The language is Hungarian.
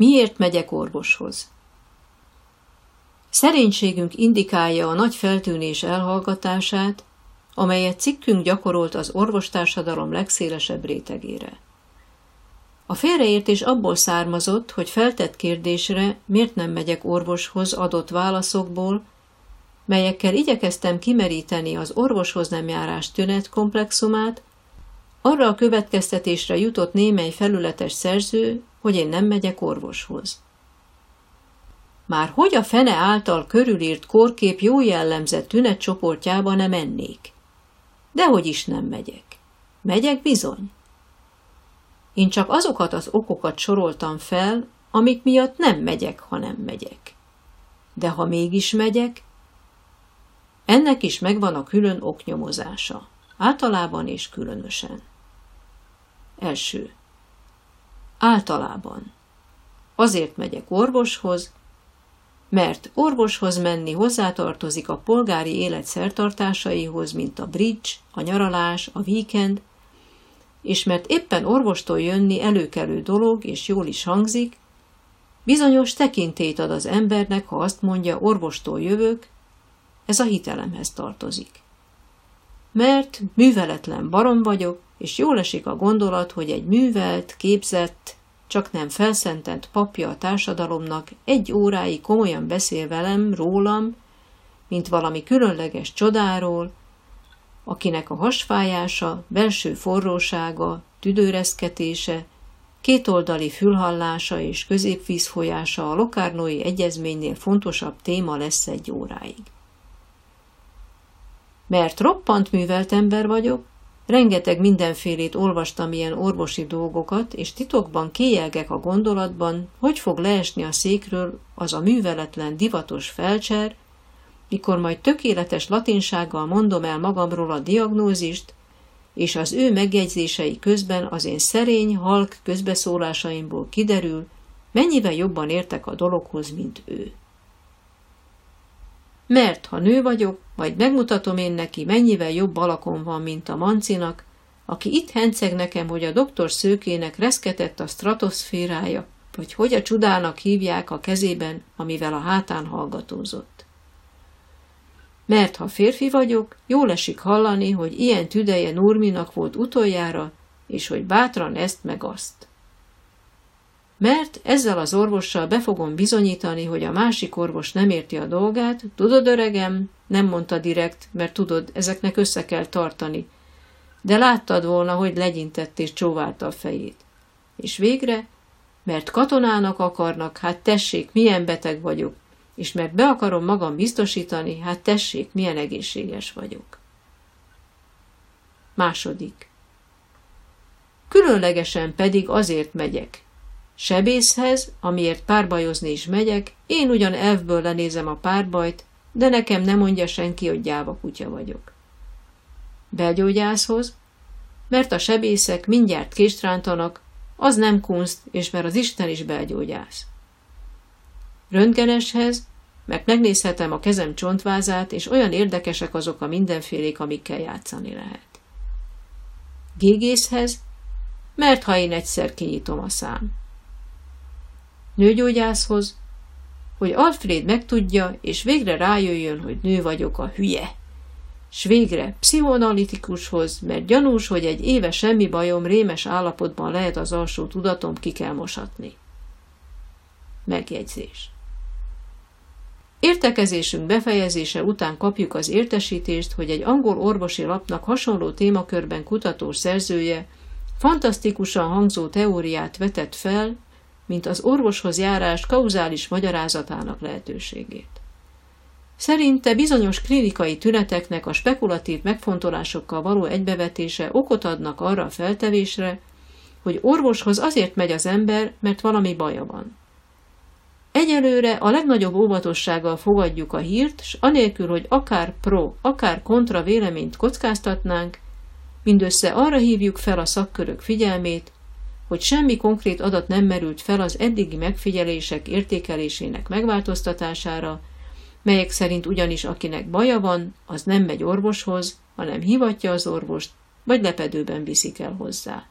Miért megyek orvoshoz? Szerénységünk indikálja a nagy feltűnés elhallgatását, amelyet cikkünk gyakorolt az orvostársadalom legszélesebb rétegére. A félreértés abból származott, hogy feltett kérdésre, miért nem megyek orvoshoz adott válaszokból, melyekkel igyekeztem kimeríteni az orvoshoz nem járás tünetkomplexumát, arra a következtetésre jutott némely felületes szerző, hogy én nem megyek orvoshoz. Már hogy a fene által körülírt korkép jó jellemzett tünetcsoportjába nem mennék? Dehogy is nem megyek. Megyek bizony. Én csak azokat az okokat soroltam fel, amik miatt nem megyek, ha nem megyek. De ha mégis megyek, ennek is megvan a külön oknyomozása, általában és különösen. Első. Általában. Azért megyek orvoshoz, mert orvoshoz menni hozzátartozik a polgári élet szertartásaihoz, mint a bridge, a nyaralás, a víkend, és mert éppen orvostól jönni előkelő dolog, és jól is hangzik, bizonyos tekintét ad az embernek, ha azt mondja, orvostól jövök, ez a hitelemhez tartozik. Mert műveletlen barom vagyok, és jól esik a gondolat, hogy egy művelt, képzett, csak nem felszentett papja a társadalomnak egy óráig komolyan beszél velem, rólam, mint valami különleges csodáról, akinek a hasfájása, belső forrósága, tüdőreszketése, kétoldali fülhallása és középvízfolyása a Lokárnói Egyezménynél fontosabb téma lesz egy óráig. Mert roppant művelt ember vagyok, rengeteg mindenfélét olvastam ilyen orvosi dolgokat, és titokban kéjelgek a gondolatban, hogy fog leesni a székről az a műveletlen, divatos felcser, mikor majd tökéletes latinsággal mondom el magamról a diagnózist, és az ő megjegyzései közben az én szerény, halk közbeszólásaimból kiderül, mennyivel jobban értek a dologhoz, mint ő. Mert ha nő vagyok, majd megmutatom én neki, mennyivel jobb alakon van, mint a mancinak, aki itt henceg nekem, hogy a doktor szőkének reszketett a stratoszférája, vagy hogy a csudának hívják a kezében, amivel a hátán hallgatózott. Mert ha férfi vagyok, jól esik hallani, hogy ilyen tüdeje Nurminak volt utoljára, és hogy bátran ezt meg azt mert ezzel az orvossal be fogom bizonyítani, hogy a másik orvos nem érti a dolgát, tudod, öregem? Nem mondta direkt, mert tudod, ezeknek össze kell tartani. De láttad volna, hogy legyintett és csóválta a fejét. És végre, mert katonának akarnak, hát tessék, milyen beteg vagyok, és mert be akarom magam biztosítani, hát tessék, milyen egészséges vagyok. Második. Különlegesen pedig azért megyek, Sebészhez, amiért párbajozni is megyek, én ugyan elvből lenézem a párbajt, de nekem nem mondja senki, hogy gyáva kutya vagyok. Belgyógyászhoz, mert a sebészek mindjárt kést rántanak, az nem kunst, és mert az Isten is belgyógyász. Röntgeneshez, mert megnézhetem a kezem csontvázát, és olyan érdekesek azok a mindenfélék, amikkel játszani lehet. Gégészhez, mert ha én egyszer kinyitom a szám nőgyógyászhoz, hogy Alfred megtudja, és végre rájöjjön, hogy nő vagyok a hülye. S végre pszichoanalitikushoz, mert gyanús, hogy egy éve semmi bajom rémes állapotban lehet az alsó tudatom, ki kell mosatni. Megjegyzés. Értekezésünk befejezése után kapjuk az értesítést, hogy egy angol orvosi lapnak hasonló témakörben kutatós szerzője fantasztikusan hangzó teóriát vetett fel, mint az orvoshoz járás kauzális magyarázatának lehetőségét. Szerinte bizonyos klinikai tüneteknek a spekulatív megfontolásokkal való egybevetése okot adnak arra a feltevésre, hogy orvoshoz azért megy az ember, mert valami baja van. Egyelőre a legnagyobb óvatossággal fogadjuk a hírt, s anélkül, hogy akár pro, akár kontra véleményt kockáztatnánk, mindössze arra hívjuk fel a szakkörök figyelmét, hogy semmi konkrét adat nem merült fel az eddigi megfigyelések értékelésének megváltoztatására, melyek szerint ugyanis akinek baja van, az nem megy orvoshoz, hanem hivatja az orvost, vagy lepedőben viszik el hozzá.